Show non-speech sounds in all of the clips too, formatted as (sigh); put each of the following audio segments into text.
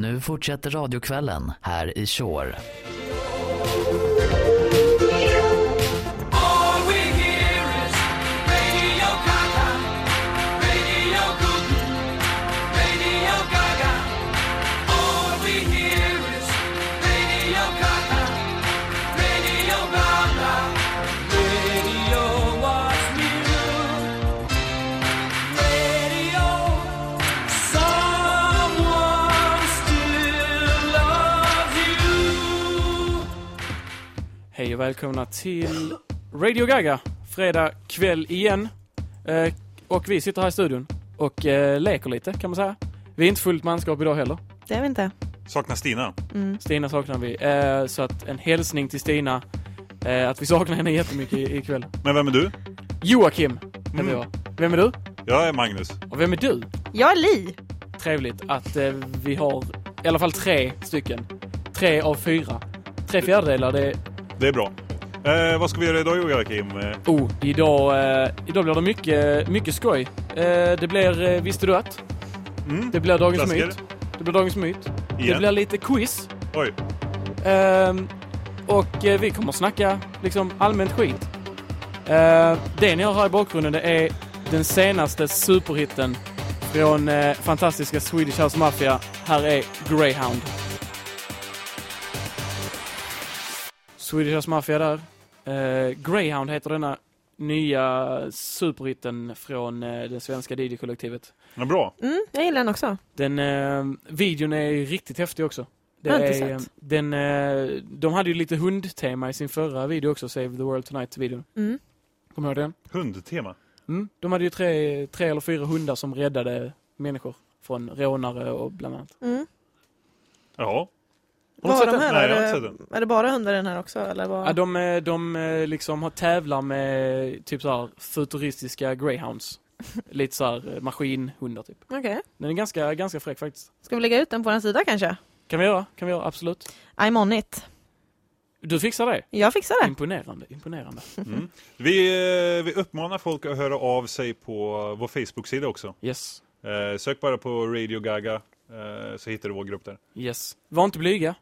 Nu fortsätter radiokvällen här i Shore. Och välkomna till Radio Gaga. Fredag kväll igen. Eh, och vi sitter här i studion och eh, leker lite kan man säga. Vi är inte fullt manskap idag heller. Det är vi inte. Saknar Stina. Stina saknar vi. Eh, så att en hälsning till Stina. Eh, att vi saknar henne jättemycket i- ikväll. Men vem är du? Joakim heter Mm. jag. Vem är du? Jag är Magnus. Och vem är du? Jag är Li. Trevligt att eh, vi har i alla fall tre stycken. Tre av fyra. Tre fjärdedelar, det är Det är bra. Eh, vad ska vi göra idag Joakim? Eh, Oh, idag, eh, idag blir det mycket, mycket skoj. Eh, det blir eh, Visste du att? Mm. Det blir Dagens Klassiker. Myt. Det blir Dagens Myt. Det Igen? blir lite quiz. Oj. Ehm, och eh, vi kommer snacka liksom allmänt skit. Eh, det ni hör här i bakgrunden det är den senaste superhitten från fantastiska Swedish House Mafia. Här är Greyhound. Swedish House Mafia där. Eh, Greyhound heter denna nya superhitten från eh, det svenska DJ-kollektivet. Ja, bra. Mm, jag gillar den också. Den eh, videon är riktigt häftig också. Det Jag har inte är, sett. den, eh, de hade ju lite hundtema i sin förra video också, Save the World Tonight-videon. Mm. Kommer du ihåg den? Hundtema. Mm. De hade ju tre, tre eller fyra hundar som räddade människor från rånare och bland annat. Mm. Jaha. Vad sett har de här? Nej, är, det, är det bara hundar i den här också? Eller vad? Ja, de, eh, de eh, liksom har tävlar med typ så här futuristiska greyhounds. (laughs) Lite så här eh, maskinhundar typ. Okej. Den är ganska, ganska fräck faktiskt. Ska vi lägga ut den på en sida kanske? Kan vi göra? Kan vi göra? Absolut. I'm on it. Du fixar det? Jag fixar det. Imponerande, imponerande. (laughs) Mm. Vi, eh, vi uppmanar folk att höra av sig på vår Facebook-sida också. Yes. Eh, sök bara på Radio Gaga eh, så hittar du vår grupp där. Yes. Var inte blyga.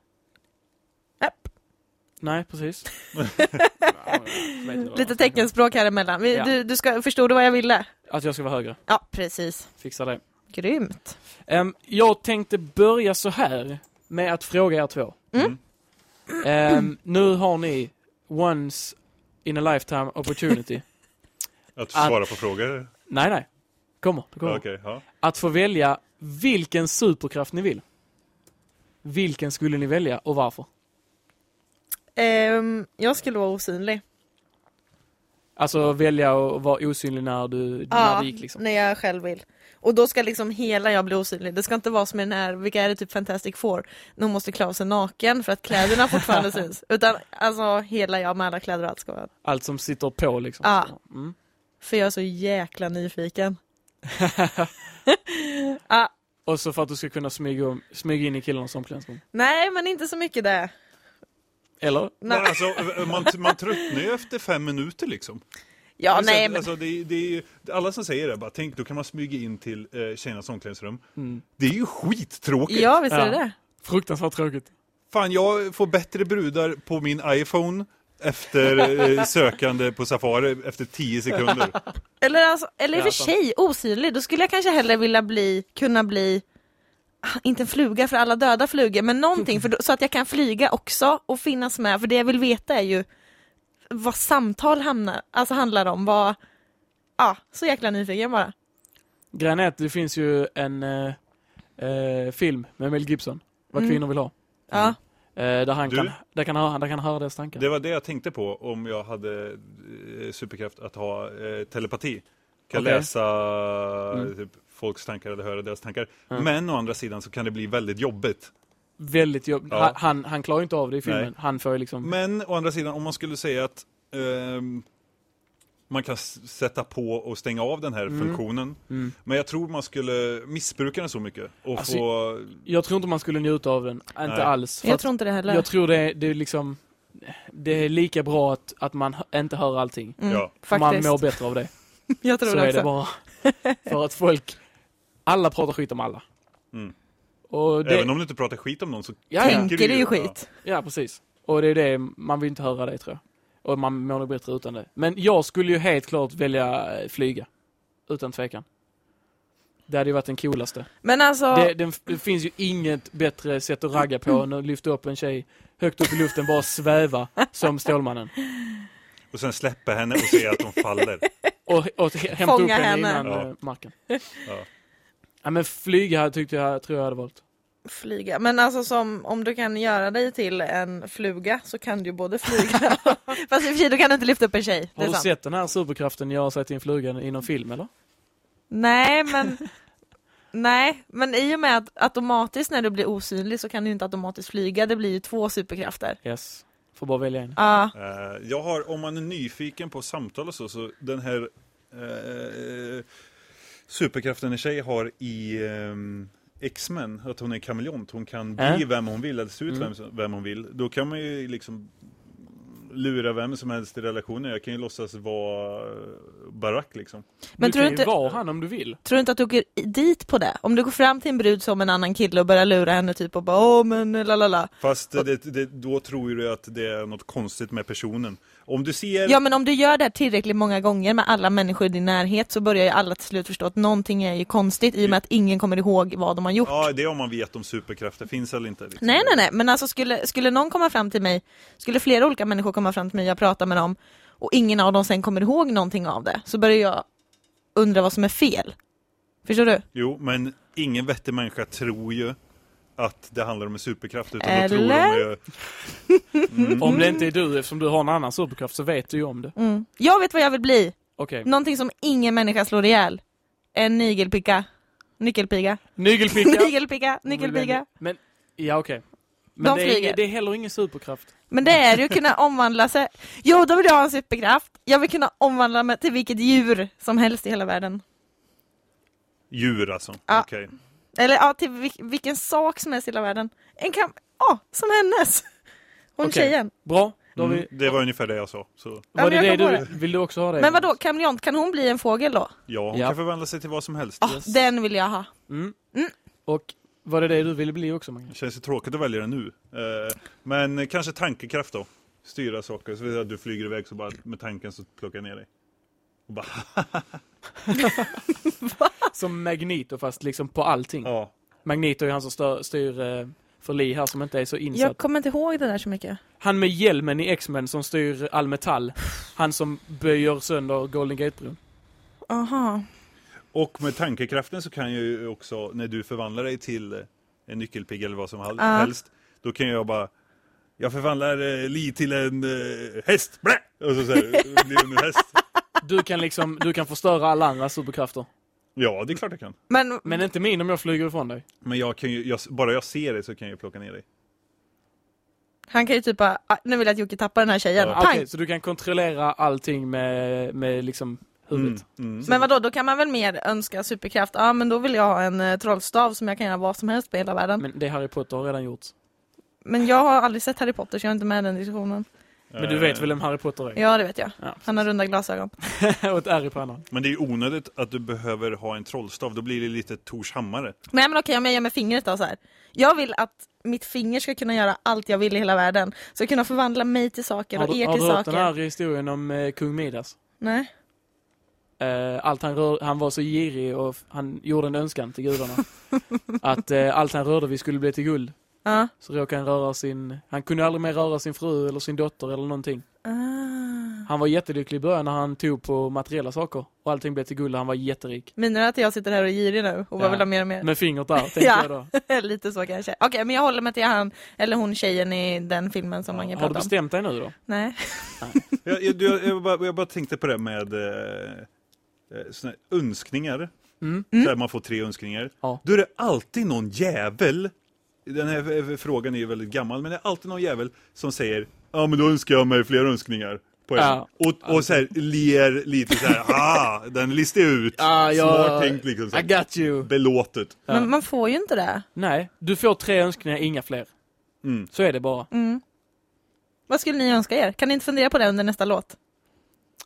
Nej, precis. (laughs) Lite teckenspråk här emellan. Vi, Ja. du, du ska, förstod du vad jag ville? Att jag ska vara högre. Ja, precis. Fixa det. Grymt. Ehm, jag tänkte börja så här med att fråga er två. Mm. Ehm, nu har ni once in a lifetime opportunity. Att (laughs) Att- svara på frågor? nej, nej. Kommer, det kommer. Okej, ja. Att få välja vilken superkraft ni vill. Vilken skulle ni välja och varför? Ehm, jag skulle vara osynlig. Alltså välja att vara osynlig när du, när Ja, det gick liksom. när jag själv vill. Och då ska liksom hela jag bli osynlig. Det ska inte vara som i den här, vilka är det typ Fantastic Four? De måste klä av sig naken för att kläderna fortfarande (laughs) syns. Utan alltså hela jag med alla kläder och allt ska vara. Allt som sitter på liksom. Ja. Mm. För jag är så jäkla nyfiken. (laughs) ah, Och så för att du ska kunna smyga, smyga in i killarnas omklädningsrum. nej, men inte så mycket det. Eller? Nej. Alltså, man, man tröttnar ju efter fem minuter liksom. Ja, Alltså, nej, men alltså, det, det är ju, alla som säger det, bara tänk då kan man smyga in till eh, tjejernas omklädningsrum. Mm. Det är ju skittråkigt. ja, visst är det Ja. det. Fruktansvärt tråkigt. Fan, jag får bättre brudar på min iPhone efter eh, (laughs) sökande på Safari efter 10 sekunder. Eller, alltså, eller i och för sig osynlig, då skulle jag kanske hellre vilja bli, kunna bli inte en fluga för alla döda flugor, men någonting för då, så att jag kan flyga också och finnas med. För det jag vill veta är ju vad samtal hamnar, alltså handlar om. Vad, ja, så jäkla nyfiken bara. Grejen är att det finns ju en eh, eh, film med Mel Gibson. Vad Mm. kvinnor vill ha. Ja, Eh, där han Du? kan, där kan, höra, där kan höra deras tankar. Det var det jag tänkte på om jag hade eh, superkraft att ha eh, telepati. Kan Okej. läsa Mm. typ, folks tankar eller höra deras tankar. Mm. Men å andra sidan så kan det bli väldigt jobbigt. Väldigt jobb. Ja. Han, han, klarar ju inte av det i filmen. Nej. Han får liksom... Men å andra sidan, om man skulle säga att ehm, man kan sätta på och stänga av den här Mm. funktionen. Mm. Men jag tror man skulle missbruka den så mycket. Och Alltså, få... Jag tror inte man skulle njuta av den. Inte Nej. alls. För jag tror inte det heller. jag tror det, det är liksom... Det är lika bra att, att man inte hör allting. Mm, Ja. För man mår bättre av det. (laughs) jag tror Så det är också. det bara. (laughs) För att folk... Alla pratar skit om alla. Mm. Och det, Även om du inte pratar skit om någon så ja. Tänker det är ju skit. ja, precis. Och det är det, man vill inte höra det tror jag. Och man mår nog bättre utan det. Men jag skulle ju helt klart välja eh, flyga. Utan tvekan. Det hade ju varit den coolaste. Men alltså, Det, den, det finns ju inget bättre sätt att ragga på än att lyfta upp en tjej högt upp i luften, bara sväva som Stålmannen. Och sen släppa henne och se att hon faller. Och, och hämta Fånga upp henne, henne. innan Ja. eh, marken. Ja. Ja men flyga tyckte jag, tror jag hade valt. flyga. Men alltså som, om du kan göra dig till en fluga så kan du ju både flyga (laughs) Fast i och för sig, då kan du inte lyfta upp en tjej. Det Har du sant. sett den här superkraften göra sig till en fluga i någon film eller? Nej, men (laughs) Nej, men i och med att automatiskt när du blir osynlig så kan du inte automatiskt flyga. Det blir ju två superkrafter. Yes. Får bara välja en. Ja, Eh, jag har, om man är nyfiken på samtal och så, så den här eh, superkraften en tjej har i ehm, X-Men, att hon är kameleont, hon kan bli Äh? vem hon vill, eller se ut Mm. vem, vem hon vill. Då kan man ju liksom lura vem som helst i relationen. Jag kan ju låtsas vara Barack liksom. Men du tror kan du ju inte- vara han om du vill. tror du inte att du åker dit på det? Om du går fram till en brud som en annan kille och börjar lura henne typ och bara åh men la la la. Fast det, det, då tror du att det är något konstigt med personen. Om du ser... Ja men om du gör det här tillräckligt många gånger med alla människor i din närhet så börjar ju alla till slut förstå att någonting är ju konstigt i och med att ingen kommer ihåg vad de har gjort. Ja, det är om man vet om superkrafter finns eller inte. Liksom. Nej nej nej, men alltså skulle, skulle någon komma fram till mig, skulle flera olika människor komma fram till mig och jag pratar med dem och ingen av dem sen kommer ihåg någonting av det, så börjar jag undra vad som är fel. Förstår du? Jo, men ingen vettig människa tror ju att det handlar om en superkraft. Utan Eller? då tror de ju... Mm. Om det inte är du, eftersom du har en annan superkraft så vet du ju om det. Mm. Jag vet vad jag vill bli, Okej. någonting som ingen människa slår ihjäl. En nygelpicka. Nyckelpiga. Nygelpicka. (laughs) Nygelpicka, nyckelpiga. Men, ja okej. Men De det är, flyger. det är heller ingen superkraft. Men det är ju att kunna omvandla sig. Jo, då vill jag ha en superkraft. Jag vill kunna omvandla mig till vilket djur som helst i hela världen. Djur alltså. Ja. Okej. Eller ja, till vil- vilken sak som helst i hela världen. En kam... Ja, som hennes. Hon Okej. tjejen. Bra, då har Mm, vi... det var ungefär det jag sa. Så, Ja, Var men det jag det kom du, på vill du också ha det? Men vadå, kameleont, kan hon bli en fågel då? ja, hon Ja. kan förvandla sig till vad som helst. Ja, den vill jag ha. Mm. Mm. Och var det det du ville bli också Magnus? Det känns ju tråkigt att välja det nu. Eh, men kanske tankekraft då. Styra saker. Så att du flyger iväg så bara med tanken så plockar jag ner dig. Och bara, (laughs) Som Magneto fast liksom på allting. ja. Magneto är han som stör, styr eh, för Lee här som inte är så insatt. Jag kommer inte ihåg det där så mycket. Han med hjälmen i X-Men som styr all metall. Han som böjer sönder Golden Gate-bron. Aha. Och med tankekraften så kan jag ju också, när du förvandlar dig till eh, en nyckelpigg eller vad som helst, då kan jag bara jag förvandlar eh, Li till en eh, häst! Blä! Och så, så här, blir en häst. Du kan liksom, du kan förstöra alla andra superkrafter. Ja, det är klart jag kan. Men, Men inte min om jag flyger ifrån dig. Men jag kan ju, jag, bara jag ser dig så kan jag ju plocka ner dig. han kan ju typ bara, ah, nu vill jag att Jocke tappar den här tjejen. Ja. Pang! Okej, så du kan kontrollera allting med, med liksom huvudet. Mm. Men vadå, då kan man väl mer önska superkraft? Ja men då vill jag ha en eh, trollstav som jag kan göra vad som helst på hela världen. Men, Men det Harry Potter har redan gjort. jag har aldrig sett Harry Potter så jag är inte med i den diskussionen. Men du vet väl vem Harry Potter är? Ja det vet jag. Ja, Han har runda glasögon. (laughs) och ett R i pannan. Men det är ju onödigt att du behöver ha en trollstav, då blir det lite Tors hammare. Nej men okej om jag gör med fingret då så här. Jag vill att mitt finger ska kunna göra allt jag vill i hela världen. Så jag kunna förvandla mig till saker Har och du, er har till du hört saker. den här historien om eh, kung Midas? Nej. Eh, allt han, rör, han var så girig och han gjorde en önskan till gudarna. (laughs) att eh, allt han rörde vid skulle bli till guld. Ja. Så råkade han röra sin... Han kunde aldrig mer röra sin fru eller sin dotter eller någonting. Ah. Han var jättelycklig i början när han tog på materiella saker. Och allting blev till guld han var jätterik. Menar du att jag sitter här och är girig nu och bara Ja. vill ha mer och mer? Med fingret där, tänkte Ja. jag då. (laughs) Lite så kanske. Okej men jag håller mig till han, eller hon tjejen i den filmen som man kan Har du prata om. bestämt dig nu då? Nej. (laughs) Jag, jag, jag, jag, bara, jag bara tänkte på det med eh, eh, önskningar. Mm. Så här, man får tre önskningar. Ja. Då är det alltid någon jävel, den här frågan är ju väldigt gammal, men det är alltid någon jävel som säger Ja men då önskar jag mig fler önskningar på en. Ja. Och, och så här ler lite så här, ah, den listar ut. Ah, ja. Smart tänkt liksom. Så I got you. belåtet. Ja. Men man får ju inte det. Nej, du får tre önskningar, inga fler. Mm. Så är det bara. Mm. Vad skulle ni önska er? Kan ni inte fundera på det under nästa låt?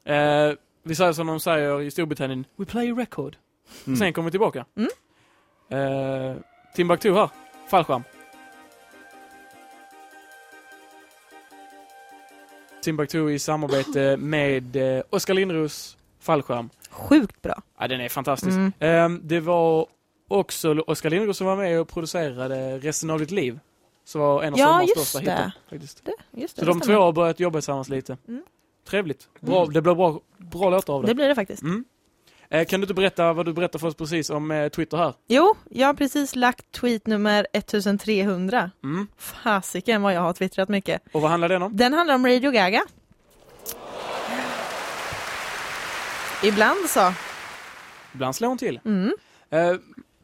Eh, vi säger som de säger i Storbritannien, we play a record. Mm. Sen kommer vi tillbaka. Mm. Eh, Timbuktu här. Fallskärm. Timbuktu i samarbete med eh, Oskar Lindros fallskärm. Sjukt bra. Ja, den är fantastisk. Mm. Ehm, det var också Oskar Lindros som var med och producerade Resten av ditt liv. Som var en av Ja, sommarens största hittar. Faktiskt. Det, just det, Så de två har börjat jobba tillsammans lite. Mm. Trevligt. Bra, Det blir bra, bra låtar av det. Det blir det faktiskt. Mm. Eh, kan du inte berätta vad du berättade för oss precis om eh, Twitter här? Jo, jag har precis lagt tweet nummer 1300. Mm. Fasiken vad jag har twittrat mycket. Och vad handlar den om? Den handlar om Radio Gaga. Ibland så. Ibland slår hon till. Mm. Eh,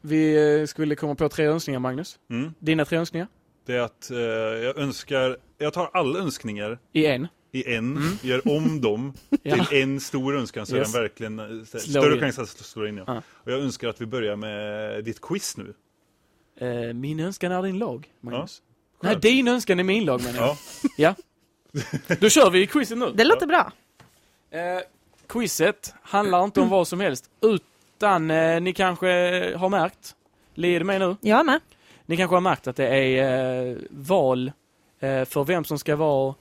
vi eh, skulle komma på tre önskningar, Magnus. Mm. Dina tre önskningar? Det är att eh, jag önskar, jag tar alla önskningar I en. I en, gör om dem Mm. (laughs) Ja. till en stor önskan så Yes. är den verkligen eh, större in. chans att slå in. Ja. Ja. Och jag önskar att vi börjar med ditt quiz nu. Eh, min önskan är din lag, Magnus. Ja. Nej, din önskan är min lag, menar jag. Ja. (laughs) Ja. Då kör vi quizet nu. Det låter bra. Eh, quizet handlar inte om vad som helst, utan eh, ni kanske har märkt, Li, är du med nu? Jag med. Ni kanske har märkt att det är eh, val eh, för vem som ska vara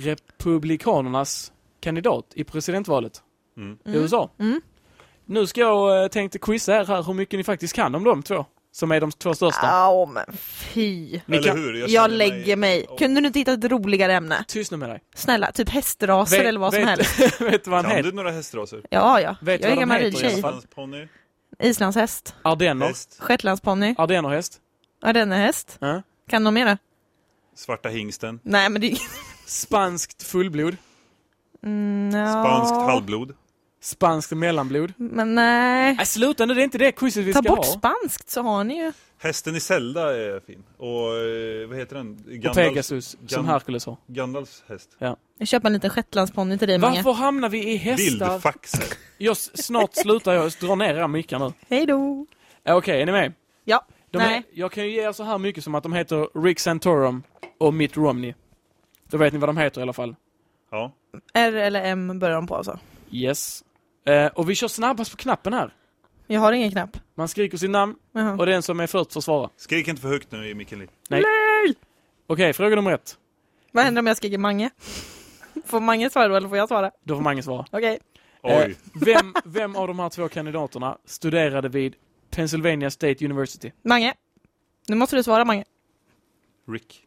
Republikanernas kandidat i presidentvalet Mm. i USA. Mm. Nu ska jag eh, tänkte quizza er här hur mycket ni faktiskt kan om de två, som är de två största. Ja, men fy. Ni kan- hur? Jag, känner lägger mig. Ja. Kunde du inte hitta ett roligare ämne? Tyst nu med dig. Snälla, typ hästraser eller vad som vet, helst. (laughs) vet du vad han Kan heter? du några hästraser? Ja, ja. Vet jag är gammal ridtjej. Islandshäst. Ardenner. Häst? Shetlandsponny. Ardennerhäst. Ardennerhäst. Ja. Kan de mera? Svarta hingsten? Nej, men det... Spanskt fullblod. Mm, ja. Spanskt halvblod? Spanskt mellanblod. Men nej. Nej, sluta nu, det är inte det quizet vi Ta ska bort ha. spanskt så har ni ju. Hästen i Zelda är fin. Och eh, vad heter den? Och Gandalfs, Pegasus, som Gan- Herkules har. Gandalfs häst. Jag köper en liten shetlandsponny till dig, Mange. Varför hamnar vi i hästar? Vildfaxer. Jag, snart slutar jag dra ner era mickar nu. Hej då. Eh, Okej, är ni med? Ja. De Nej. Är, jag kan ju ge er så här mycket som att de heter Rick Santorum och Mitt Romney. Då vet ni vad de heter i alla fall. Ja. R eller M börjar de på alltså. Yes. Eh, och vi kör snabbast på knappen här. Jag har ingen knapp. Man skriker sitt namn Jaha. och den som är först får svara. Skrik inte för högt nu i micken. Okej, fråga nummer ett. Vad händer om jag skriker Mange? (laughs) Får Mange svara då eller får jag svara? Då får Mange svara. Okej. Oj. Eh, vem, vem av de här två kandidaterna studerade vid Pennsylvania State University? Mange. Nu måste du svara Mange. Rick.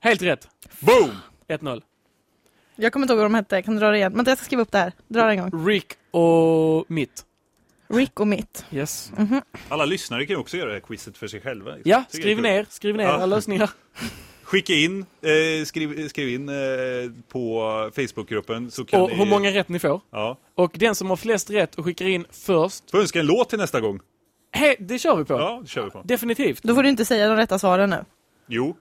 Helt rätt. Boom! 1-0. Jag kommer inte ihåg vad de hette. Kan du dra det igen? Vänta, jag ska skriva upp det här. Dra det en gång. Rick och Mitt. Rick och Mitt. Yes. Mhm. Alla lyssnare kan ju också göra det här quizet för sig själva. Ja, Tycker jag skriv ner, skriv ner Ja. era lösningar. (laughs) Skicka in, eh, skriv, skriv in eh, på Facebookgruppen så kan Och ni... hur många rätt ni får. Ja. Och den som har flest rätt och skickar in först, Får jag önska en låt till nästa gång? he, det kör vi på. Ja, det kör vi på. Definitivt. Då får du inte säga de rätta svaren nu. Jo.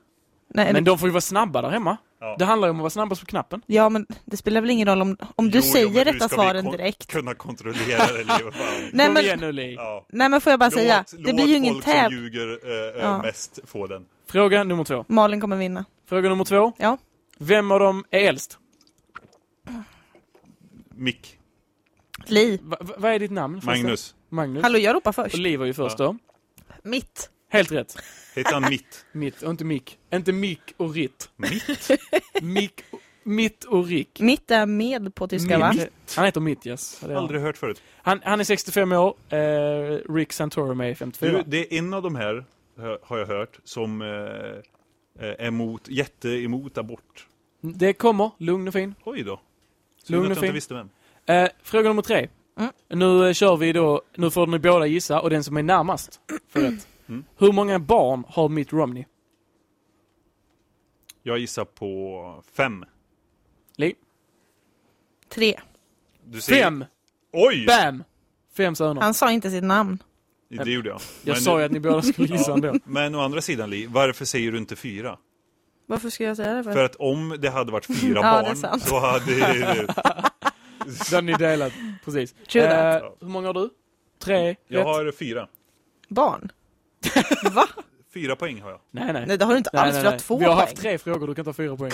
Nej, Men de får ju vara snabba där hemma. Ja. Det handlar ju om att vara snabbast på knappen. Ja, men det spelar väl ingen roll om, om du Jo, jo, säger ska vi svaren direkt. kunna kontrollera det, vad. Nej Kom men, igen nu Li. Ja. nej men får jag bara säga, Låt- det låt blir ju ingen folk som ljuger eh, eh, Ja. mest få den. Fråga nummer två. Malin kommer vinna. Fråga nummer två. Ja. Vem av dem är äldst? Mick. Li. Va, va, vad är ditt namn? Magnus. Magnus. Hallå, jag ropar Och först. Li var ju först då. Mitt. Helt rätt. Heter han Mitt? (laughs) Mitt, och inte Mick. Inte Mick och Ritt. Mitt? (laughs) Mick, Mitt och Rick. Mitt är med på tyska va? Mitt. Han heter Mitt, yes. Det är. Aldrig hört förut. Han, han är 65 år. Eh, Rick Santorum är 54. Du, det är en av de här, har jag hört, som eh, eh, är emot, jätte emot abort. Det kommer, lugn och fin. Oj då. Synd Lugn och jag inte fin. visste vem. Eh, fråga nummer tre. Mm. Nu eh, kör vi då, nu får ni båda gissa och den som är närmast får rätt. Mm. Hur många barn har Mitt Romney? Jag gissar på fem. Li? Tre. Du säger- Fem! Oj! Bam! Fem söner. Han sa inte sitt namn. Det gjorde jag. Jag Men- sa ju att ni båda skulle gissa ändå. Men å andra sidan Li, varför säger du inte fyra? Varför ska jag säga det för? För att om det hade varit fyra (laughs) Ja, det barn så hade... (laughs) Den ni delat. Precis. Eh, hur många har du? Tre? Jag rätt? har fyra. Barn? (laughs) Va? Fyra poäng har jag. Nej, nej. Nej, det har du inte nej, alls. nej, Du har två Vi har poäng. haft tre frågor, du kan ta fyra poäng.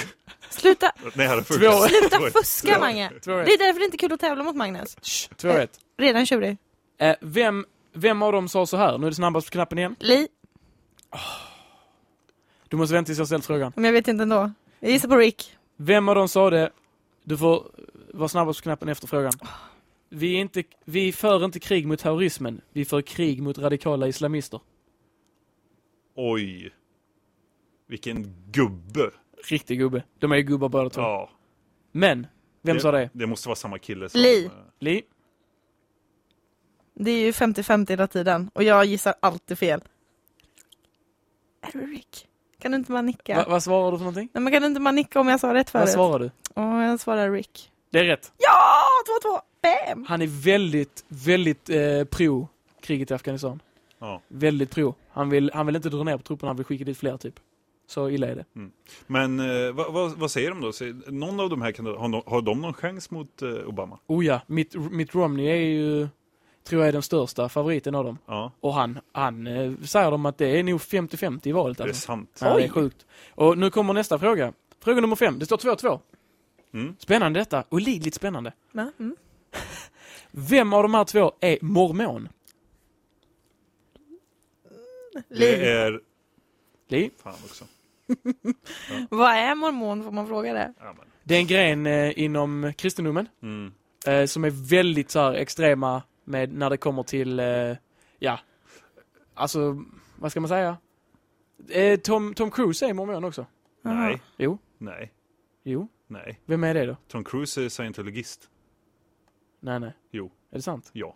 Sluta, Nej, jag hade Två. sluta fuska. Mange. Två Det är därför det inte är kul att tävla mot Magnus. Shh, Två rätt. Redan tjurig. Eh, vem, vem av dem sa så här? Nu är det snabbast på knappen igen. Li. Du måste vänta tills jag ställt frågan. Men jag vet inte ändå. Jag gissar på Rick. Vem av dem sa det? Du får vara snabbast på knappen efter frågan. Vi, är inte, vi för inte krig mot terrorismen. Vi för krig mot radikala islamister. Oj. Vilken gubbe. Riktig gubbe. De är ju gubbar båda två. Ja. Men, vem sa det? Det måste vara samma kille som... Li. Li? Det är ju 50-50 hela tiden. Och jag gissar alltid fel. Är det Rick? Kan du inte bara nicka? Va, vad svarar du för någonting? Nej men kan du inte bara nicka om jag sa rätt Vad förut? svarar du? Åh, jag svarar Rick. Det är rätt. Ja! 2-2! Bam! Han är väldigt, väldigt eh, pro kriget i Afghanistan. Ja. Väldigt pro. Han vill, han vill inte dra ner på trupperna, han vill skicka dit fler typ. Så illa är det. Men eh, vad, vad, vad säger de då? Säger- Någon av de här, kan, har, de, har de någon chans mot eh, Obama? Oh ja, Mitt, Mitt Romney är ju, tror jag är den största favoriten av dem. Ja, Och han, han eh, säger de att det är nog 50-50 i valet är det alltså. sant? Ja, det är sjukt. Och nu kommer nästa fråga. Fråga nummer fem. Det står 2-2. Mm. Spännande detta. Olidligt spännande. Ja, mm. Vem av de här två är mormon? Det Liv. är... Li? Fan också. (laughs) Vad är mormon? Får man fråga det? Ja, men. Det är en gren eh, inom kristendomen Mm. eh, som är väldigt så här, extrema med när det kommer till, eh, ja, alltså, vad ska man säga? Eh, Tom, Tom Cruise är mormon också. Nej, Jo, nej, jo. nej. Vem är det då? Tom Cruise är scientologist. Nej, nej. Jo, Är det sant? ja.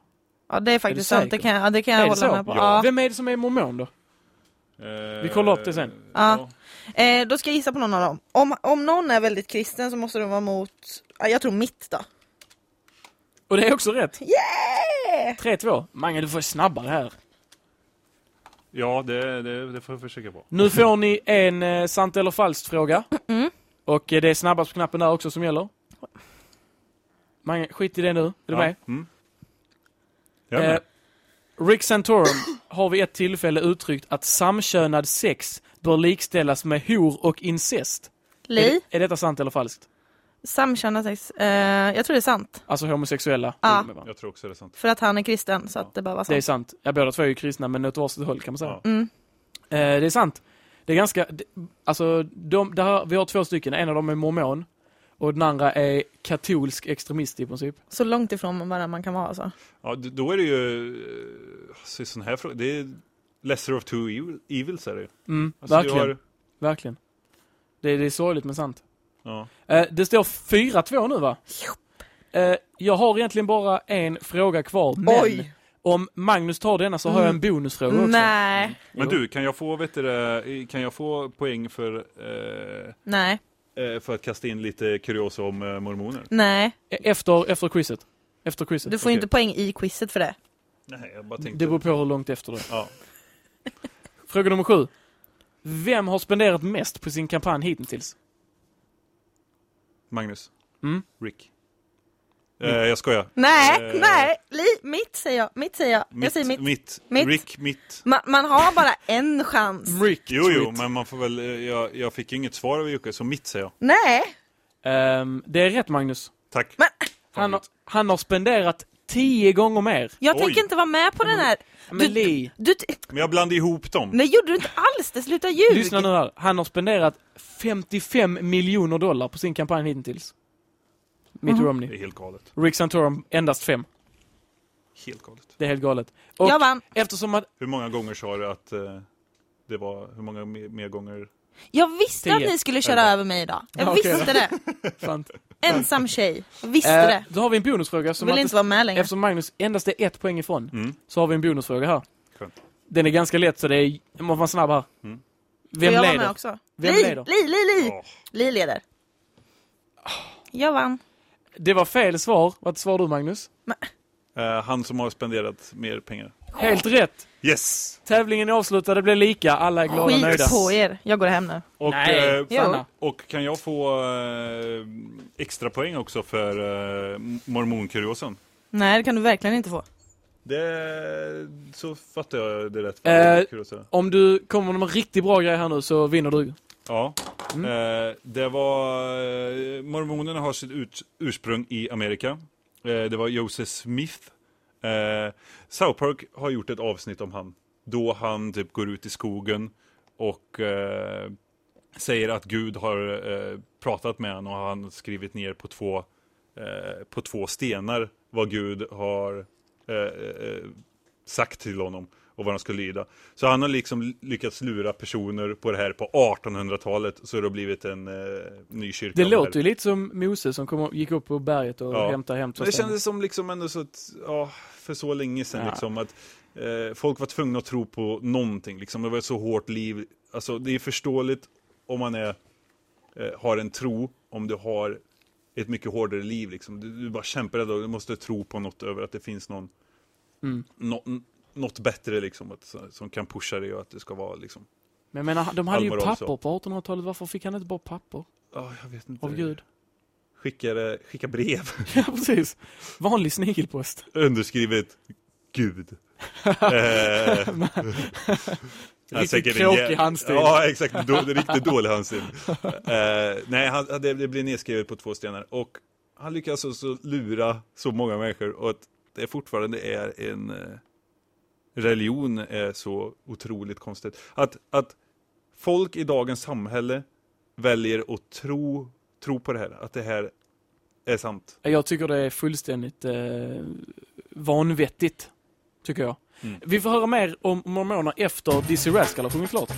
Ja det är faktiskt Är sant, det kan, jag- ja, det kan jag hålla så? med på. Ja. Vem är det som är mormon då? Eh, Vi kollar upp det sen. Ja. Eh, då ska jag gissa på någon av dem. Om, om någon är väldigt kristen så måste de vara mot, ja, jag tror mitt då. Och det är också rätt. Yeah! 3-2. Mange, du får snabbare här. Ja, det, det, det får jag försöka på. Nu får ni en eh, sant eller falskt fråga. Mm. Och eh, det är snabbast på knappen där också som gäller. Mange, skit i det nu. Är du ja. med? Mm. Är. Eh, Rick Santorum (clears throat) har vid ett tillfälle uttryckt att samkönad sex bör likställas med hor och incest. Är, Li, det- är detta sant eller falskt? samkönat sex. Eh, jag tror det är sant. Alltså homosexuella. Ja. varandra. Jag tror också det är sant. För att han är kristen, så att det bara var Det är sant. sant. Ja, båda två är ju kristna, men åt varsitt håll kan man säga. Ja. Mm. Eh, det är sant. Det är ganska, alltså de, det här, vi har två stycken, en av dem är mormon och den andra är katolsk extremist i princip. Så långt ifrån varandra man kan vara alltså. Ja, då är det ju... eh, Så sån här fråga, det är lesser of two evil, evils är det ju. Mm, Alltså, verkligen, har- verkligen. Det, det är sorgligt men sant. ja. Eh, det står 4-2 nu va? Eh, jag har egentligen bara en fråga kvar, men Oj! om Magnus tar denna så har jag en bonusfråga också. Nej, Men du, kan jag få, vet du, det, kan jag få poäng för, eh, nej, för att kasta in lite kuriosa om eh, mormoner? nej. E- Efter, efter quizet. Efter quizet. Du får Okej. inte poäng i quizet för det. Nej, jag bara tänkte... Det beror på hur långt efter det Ja. (laughs) Fråga nummer sju. Vem har spenderat mest på sin kampanj hittills? Magnus. Mm? Rick. Eh, jag skojar. Nej, Eh, nej! Li, mitt säger jag, mitt säger jag. jag säger mitt. mitt. Mitt. Rick, mitt. Ma, man har bara (laughs) en chans. Rick Jo, jo, men man får väl, eh, jag, jag fick ju inget svar av Jocke, så mitt säger jag. Nej! Ehm, det är rätt Magnus. Tack. Men Han har, han har spenderat tio gånger mer. jag Oj. tänker inte vara med på den här. Men Li, Du, t- Men jag blandade ihop dem. nej gjorde du inte alls det, sluta ljug! lyssna nu här. Han har spenderat 55 miljoner dollar på sin kampanj hittills. Mitt. Det Romney. är helt galet. Rick Santorum endast fem. Helt galet. Det är helt galet. Och Jag vann. eftersom att... Hur många gånger sa du att eh, det var, hur många mer, mer gånger? Jag visste att Tio. ni skulle köra Elva. över mig idag. Jag Ja, visste det. (laughs) Sant. Ensam tjej. Jag visste Eh, det. då har vi en bonusfråga. Som Vill att inte vara med längre. Eftersom Magnus endast är ett poäng ifrån Mm. så har vi en bonusfråga här. Skönt. Den är ganska lätt så det är, man måste vara snabb här. Mm. Får Vem jag leder? också? Vem li, leder? Li, Li, Li! Åh. Li leder. Jag vann. Det var fel svar. Vad svarar du Magnus? Eh, han som har spenderat mer pengar. Helt rätt! Yes! Tävlingen är avslutad, det blev lika, alla är glada och nöjda. Skit på er. Jag går hem nu. Och, Nej, eh. Sanna. och kan jag få eh, extra poäng också för eh, mormonkuriosen? Nej, det kan du verkligen inte få. Det, så fattar jag det rätt. Eh, Kuriosa. Om du kommer med en riktigt bra grej här nu så vinner du. Ja. Mm. Eh, det var, eh, mormonerna har sitt ut, ursprung i Amerika. Eh, det var Joseph Smith. Eh, South Park har gjort ett avsnitt om han. Då han typ går ut i skogen och eh, säger att Gud har eh, pratat med honom och han skrivit ner på två, på två stenar vad Gud har sagt till honom och vad de ska lyda. Så han har liksom lyckats lura personer på det här på 1800-talet så det har blivit en eh, ny kyrka. Det låter ju lite som Mose som kom, gick upp på berget och Ja. hämtade hem det kändes som liksom ändå så att, ja, för så länge sedan Ja. liksom att eh, folk var tvungna att tro på någonting liksom. Det var ett så hårt liv. Alltså det är förståeligt om man är, eh, har en tro, om du har ett mycket hårdare liv liksom. Du, du bara kämpar och du måste tro på något över att det finns någon, Mm. nå- n- något bättre liksom, att, som kan pusha dig och att det ska vara liksom, Men jag menar, de hade ju papper på 1800-talet, varför fick han inte bara papper ja, jag vet inte. av Gud? Skicka, det- skicka brev, (laughs) ja, precis. Vanlig snigelpost. underskrivet Gud. (laughs) eh, (laughs) Ja, Riktigt tråkig jä- handstil. Ja, exakt. Då, riktigt dålig handstil. Eh, nej, han, det, det blev nedskrivet på två stenar. Och han lyckas alltså lura så många människor och att det fortfarande är en eh, religion är så otroligt konstigt. Att, att folk i dagens samhälle väljer att tro, tro på det här, att det här är sant. Jag tycker det är fullständigt eh, vanvettigt. Tycker jag. Mm. Vi får höra mer om mormoner efter Dizzy Rascal har sjungit klart.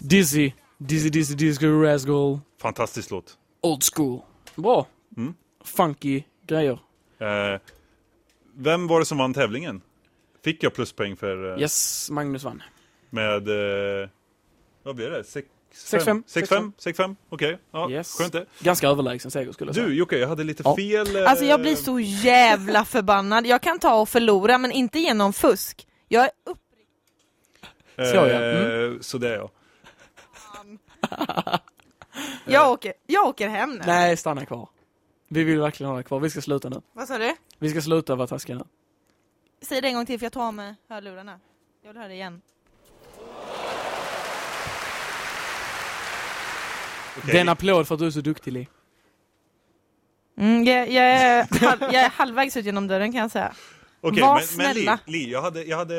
Dizzy, Dizzy, Dizzy, Dizzy Rascal, Fantastisk låt. Old School. Bra. Mm. Funky grejer. Eh, vem var det som vann tävlingen? Fick jag pluspoäng för eh, Yes, Magnus vann. med, eh, vad blir det? 6 6-5. 6-5? 6-5? Okej, ja, Yes. skönt det. Ganska överlägsen seger skulle jag säga. Du Jocke, jag hade lite Ja. fel. eh, Alltså jag blir så jävla förbannad. Jag kan ta och förlora men inte genom fusk. Jag är upp... eh, Så, ja. Mm. Så det är jag. Jag åker, jag åker hem nu. Nej, stanna kvar. Vi vill verkligen ha dig kvar. Vi ska sluta nu. Vad sa du? Vi ska sluta vara taskiga nu. Säg det en gång till för jag tar mig hörlurarna. Jag vill höra det igen. Okej. Det är en applåd för att du är så duktig Li. Mm, jag, jag, är, halv, jag är halvvägs ut genom dörren kan jag säga. Okej, Var men, men Li, snälla. Li, jag hade, jag hade,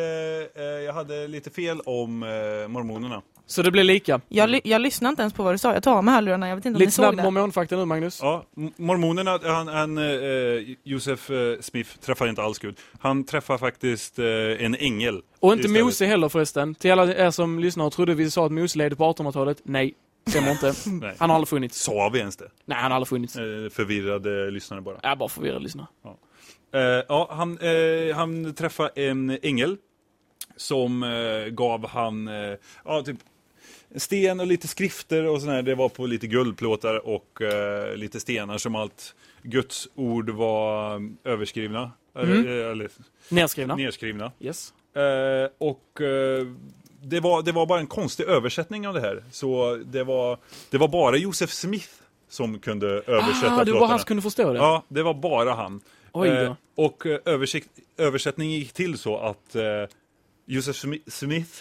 eh, jag hade lite fel om eh, mormonerna. Så det blir lika. Jag, ly- jag lyssnade inte ens på vad du sa. Jag tar mig hörlurarna. Jag vet inte om Lite ni såg snabb det. mormonfakta nu Magnus. Ja, mormonerna, han, han eh, Josef eh, Smith träffar inte alls Gud. Han träffar faktiskt eh, en ängel. Och inte istället. Mose heller förresten. Till alla er som lyssnar och trodde vi sa att Mose levde på 1800-talet. Nej, stämmer inte. (laughs) Han har aldrig funnits. Sa vi ens det? Nej, han har aldrig funnits. Eh, förvirrade lyssnare bara. Är bara förvirrad lyssnare. Eh, ja, han, eh, han träffade en ängel som eh, gav han eh, ja, typ en sten och lite skrifter och sådär. Det var på lite guldplåtar och eh, lite stenar som allt Guds ord var mm, överskrivna. Mm. Eller, eller Nedskrivna. nedskrivna. Yes. Eh, och eh, det, var, det var bara en konstig översättning av det här. Så det var, det var bara Josef Smith som kunde översätta Ah, det var han som kunde förstå det. Ja, det var bara han. Eh, och eh, översikt, översättningen gick till så att eh, Josef Smi- Smith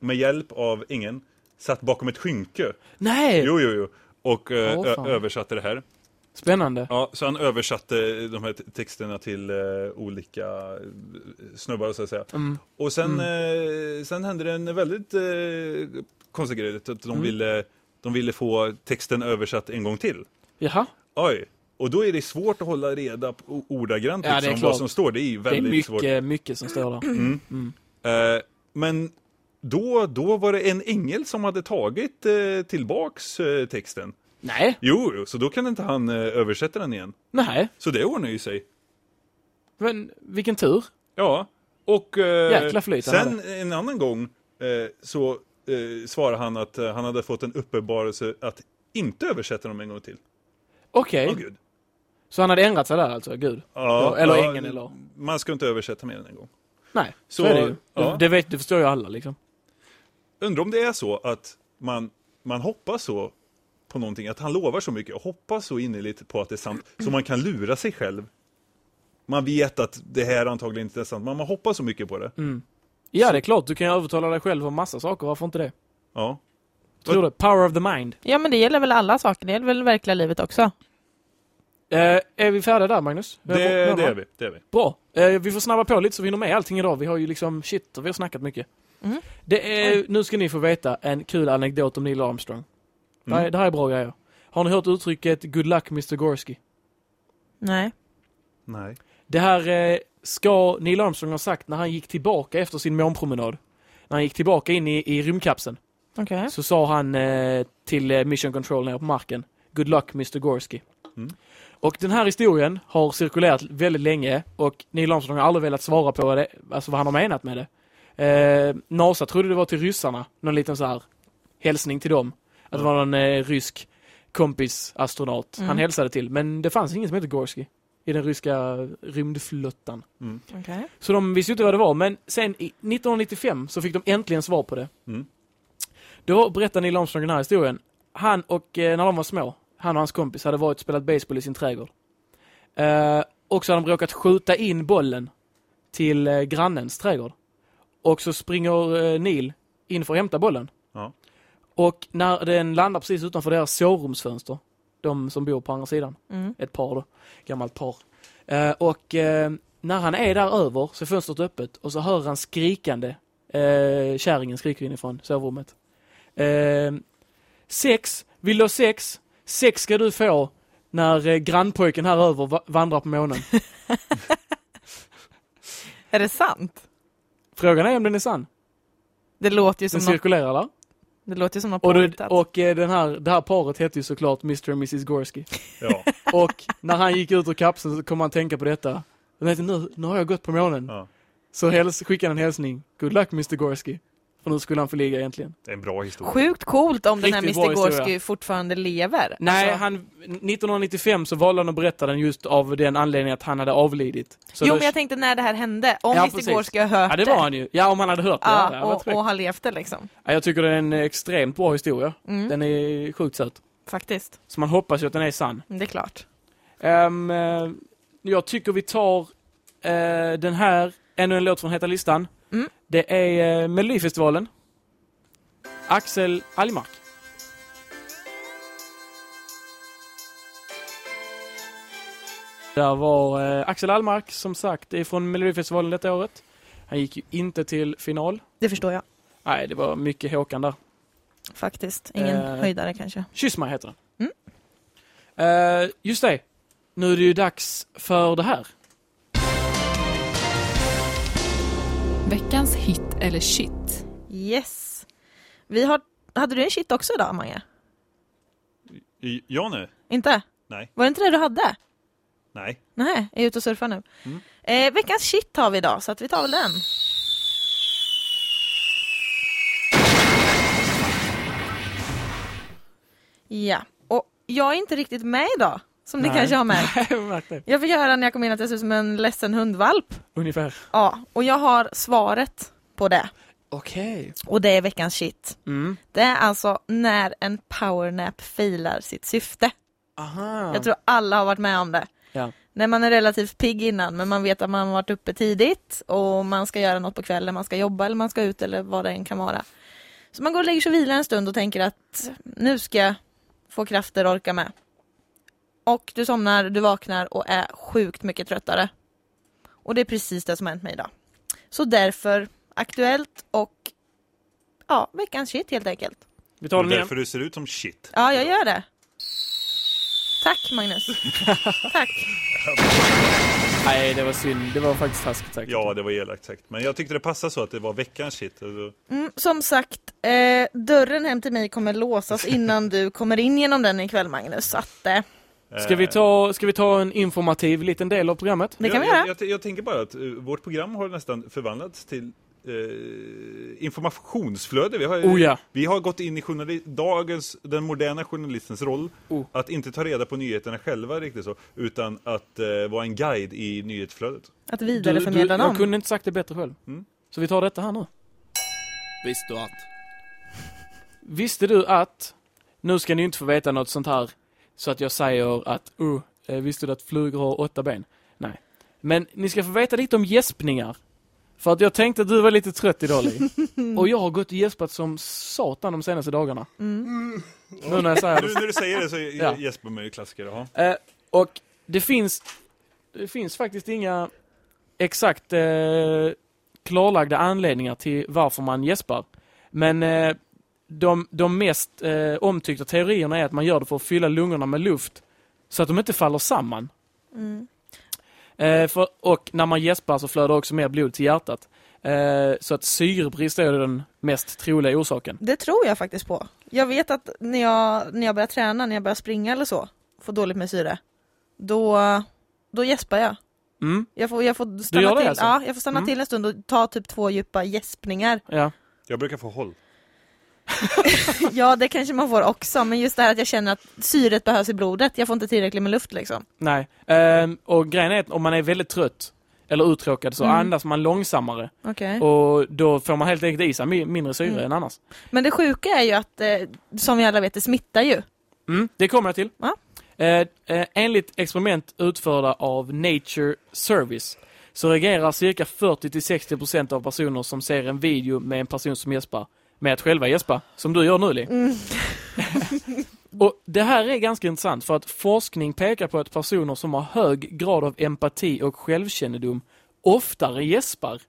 med hjälp av ingen satt bakom ett skynke. Nej! Jo, jo, jo. Och eh, Åh, översatte det här. Spännande. Ja, så han översatte de här te- texterna till eh, olika eh, snubbar så att säga. Mm. Och sen, eh, sen hände det en väldigt eh, konstig grej. Att de, Mm. ville, de ville få texten översatt en gång till. Jaha. Oj. Och då är det svårt att hålla reda på ordagrant Ja, liksom, vad som står. Det är ju Det är väldigt svårt. mycket, mycket som står där. Eh, men då, då var det en ängel som hade tagit eh, tillbaks eh, texten. Nej. Jo, så då kan inte han eh, översätta den igen. Nej. Så det ordnar ju sig. Men vilken tur. Ja, och eh, Jäkla flyt han sen en annan gång eh, så eh, svarade han att han hade fått en uppenbarelse att inte översätta dem en gång till. Okej. Åh gud. Så han hade ändrat sig där alltså, gud. Ja, eller ja, ängeln eller... Man ska inte översätta mer än en gång. Nej, så, Så, är det ju. ja. Det, vet, det förstår ju alla liksom. Undrar om det är så att man, man hoppas så på någonting, att han lovar så mycket och hoppas så innerligt på att det är sant, så man kan lura sig själv. Man vet att det här antagligen inte är sant, men man hoppas så mycket på det. Ja, det är klart. Du kan ju övertala dig själv om massa saker. Varför inte det? Ja. Tror du? Power of the mind. Ja men det gäller väl alla saker. Det gäller väl verkliga livet också. Eh, är vi färdiga där Magnus? Det, Vi det är vi. Det är vi. Bra. Eh, vi får snabba på lite så vi hinner med allting idag. Vi har ju liksom, shit, vi har snackat mycket. Mm. Det är, nu ska ni få veta en kul anekdot om Neil Armstrong. Det, här, Mm. det här är bra grejer. Har ni hört uttrycket “Good luck Mr Gorski”? Nej. Nej. Det här eh, ska Neil Armstrong ha sagt när han gick tillbaka efter sin månpromenad. När han gick tillbaka in i, i rymdkapseln Okej. så sa han eh, till eh, Mission Control nere på marken “Good luck Mr Gorski”. Mm. Och den här historien har cirkulerat väldigt länge och Neil Armstrong har aldrig velat svara på vad, det, alltså vad han har menat med det. Eh, NASA trodde det var till ryssarna, någon liten så här hälsning till dem. Att det var någon eh, rysk kompis astronaut Mm. han hälsade till. Men det fanns ingen som hette Gorski i den ryska rymdflottan. Mm. Okej. Så de visste inte vad det var, men sen i 1995 så fick de äntligen svar på det. Mm. Då berättar Neil Armstrong den här historien. Han och, eh, när de var små, han och hans kompis hade varit och spelat baseball i sin trädgård. Eh, och så hade de råkat skjuta in bollen till eh, grannens trädgård. Och så springer eh, Neil in för att hämta bollen. Ja. Och när den landar precis utanför deras sovrumsfönster, de som bor på andra sidan, Mm. ett par då, gammalt par. Eh, och eh, när han är där över så är fönstret öppet och så hör han skrikande, eh, kärringen skriker inifrån sovrummet. Eh, sex, vill du ha sex? Sex ska du få när eh, grannpojken här över va- vandrar på månen. (laughs) Är det sant? Frågan är om den är sann. Det låter ju Den som något, cirkulerar där. det låter ju som något Och, det, och eh, den här, det här paret hette ju såklart Mr och Mrs Gorski. Ja. (laughs) Och när han gick ut ur kapseln så kom han tänka på detta. Han tänkte, nu, nu har jag gått på månen. ja. Så häls, skickade han en hälsning. Good luck Mr Gorski. För nu skulle han få ligga egentligen. Det är en bra historia. Sjukt coolt om den här Riktigt Mr Gorski fortfarande lever. Nej, Alltså- han, 1995 så valde han att berätta den just av den anledningen att han hade avlidit. Så jo, då- men jag tänkte när det här hände. Om Ja, Mr precis. Gorski har hört Ja, det var han ju. Ja, om han hade hört det. Ja, det och, och har levt det liksom. ja, jag tycker det är en extremt bra historia. Mm, Den är sjukt söt. Faktiskt. Så man hoppas ju att den är sann. Det är klart. Eh, jag tycker vi tar eh, den här, ännu en låt från Heta listan. Mm. Det är uh, Melodifestivalen. Axel Almark. Där var eh, Axel Almark som sagt är från Melodifestivalen detta året. Han gick ju inte till final. Det förstår jag. Nej, det var mycket Håkan där. Faktiskt. Ingen Eh. höjdare kanske. Kyss mig heter den. Mm. Eh, just det. Nu är det ju dags för det här. Veckans hit eller shit. Yes. Vi har... Hade du en shit också idag, Mange? I- Ja nu? Inte? Nej. Var det inte det du hade? Nej. Nej, jag är ute och surfar nu. Mm. Eh, veckans shit har vi idag, så att vi tar väl den. Ja, och jag är inte riktigt med idag, som ni Nej. kanske har märkt. (laughs) Jag fick höra när jag kom in att jag ser ut som en ledsen hundvalp. Ungefär. Ja, och jag har svaret på det. Okej. Och det är veckans shit. Mm. Det är alltså när en powernap failar sitt syfte. Aha. Jag tror alla har varit med om det. Ja. När man är relativt pigg innan men man vet att man har varit uppe tidigt och man ska göra något på kvällen, man ska jobba eller man ska ut eller vad det än kan vara. Så man går och lägger sig och vilar en stund och tänker att nu ska jag få krafter och orka med. Och du somnar, du vaknar och är sjukt mycket tröttare. Och det är precis det som har hänt mig idag. Så därför aktuellt och ja, veckans shit helt enkelt. Vi tar den igen. därför du ser ut som shit. Ja, jag gör det. Tack Magnus. (laughs) Tack. Nej, det var synd. Det var faktiskt taskigt sagt. Ja, det var elakt sagt. Men jag tyckte det passade så att det var veckans shit. Mm, som sagt, eh, dörren hem till mig kommer låsas innan du kommer in genom den ikväll Magnus. Så att, eh, Ska vi, ta, ska vi ta en informativ liten del av programmet? det kan vi jag, göra. jag, jag, jag tänker bara att uh, vårt program har nästan förvandlats till eh, informationsflöde. Vi har, Oh ja. vi har gått in i journali- dagens, den moderna journalistens roll. Oh. Att inte ta reda på nyheterna själva riktigt så, utan att eh, vara en guide i nyhetsflödet. Att vidareförmedla du, jag kunde inte sagt det bättre själv. Mm. Så vi tar detta här nu. Visste du att? Visste du att, nu ska ni inte få veta något sånt här, så att jag säger att, uh, eh, visste du att flugor har åtta ben? Nej. Men ni ska få veta lite om gäspningar. För att jag tänkte att du var lite trött idag Li. (laughs) Och jag har gått och gäspat som satan de senaste dagarna. Mm. Nu när jag säger (laughs) Nu det. när du säger det så Ja. Jesper med klassiker. Ja. Eh, och det finns, det finns faktiskt inga exakt eh, klarlagda anledningar till varför man gäspar. Men eh, de, de mest eh, omtyckta teorierna är att man gör det för att fylla lungorna med luft så att de inte faller samman. Mm. Eh, för, och när man gäspar så flödar också mer blod till hjärtat. Eh, så att syrebrist är den mest troliga orsaken. Det tror jag faktiskt på. Jag vet att när jag, när jag börjar träna, när jag börjar springa eller så, får dåligt med syre, då, då gäspar jag. Mm, Jag får, jag får stanna, till, alltså? ja, jag får stanna Mm. till en stund och ta typ två djupa gäspningar. ja. Jag brukar få håll. (laughs) Ja, det kanske man får också, men just det här att jag känner att syret behövs i blodet. Jag får inte tillräckligt med luft liksom. Nej. Ehm, och grejen är att om man är väldigt trött eller uttråkad så Mm. andas man långsammare. Okej. Och då får man helt enkelt i sig mi- mindre syre Mm. än annars. Men det sjuka är ju att, eh, som vi alla vet, det smittar ju. Mm, det kommer jag till. Ja. Eh, eh, enligt experiment utförda av Nature Service så reagerar cirka 40-60% av personer som ser en video med en person som gäspar med att själva gäspa, som du gör nu Li. Mm. (laughs) Och det här är ganska intressant för att forskning pekar på att personer som har hög grad av empati och självkännedom oftare gäspar.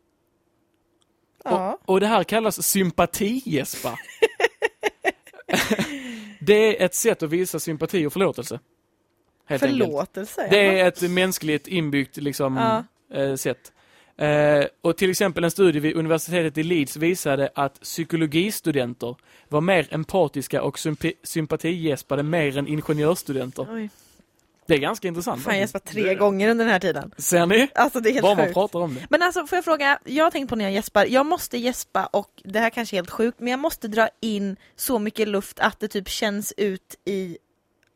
Ja. Och, och det här kallas sympatigäspa. (laughs) det är ett sätt att visa sympati och förlåtelse. Helt enkelt. Förlåtelse. Det ja. är ett mänskligt inbyggt liksom, Ja. eh, sätt. Eh, och till exempel en studie vid universitetet i Leeds visade att psykologistudenter var mer empatiska och sympatigäspade mer än ingenjörsstudenter. Oj. Det är ganska intressant. Fan, jag gäspar tre gånger under den här tiden. Ser ni? Alltså det är helt Bara man pratar om det. Men alltså får jag fråga, jag har tänkt på när jag gäspar, jag måste gäspa och det här kanske är helt sjukt, men jag måste dra in så mycket luft att det typ känns ut i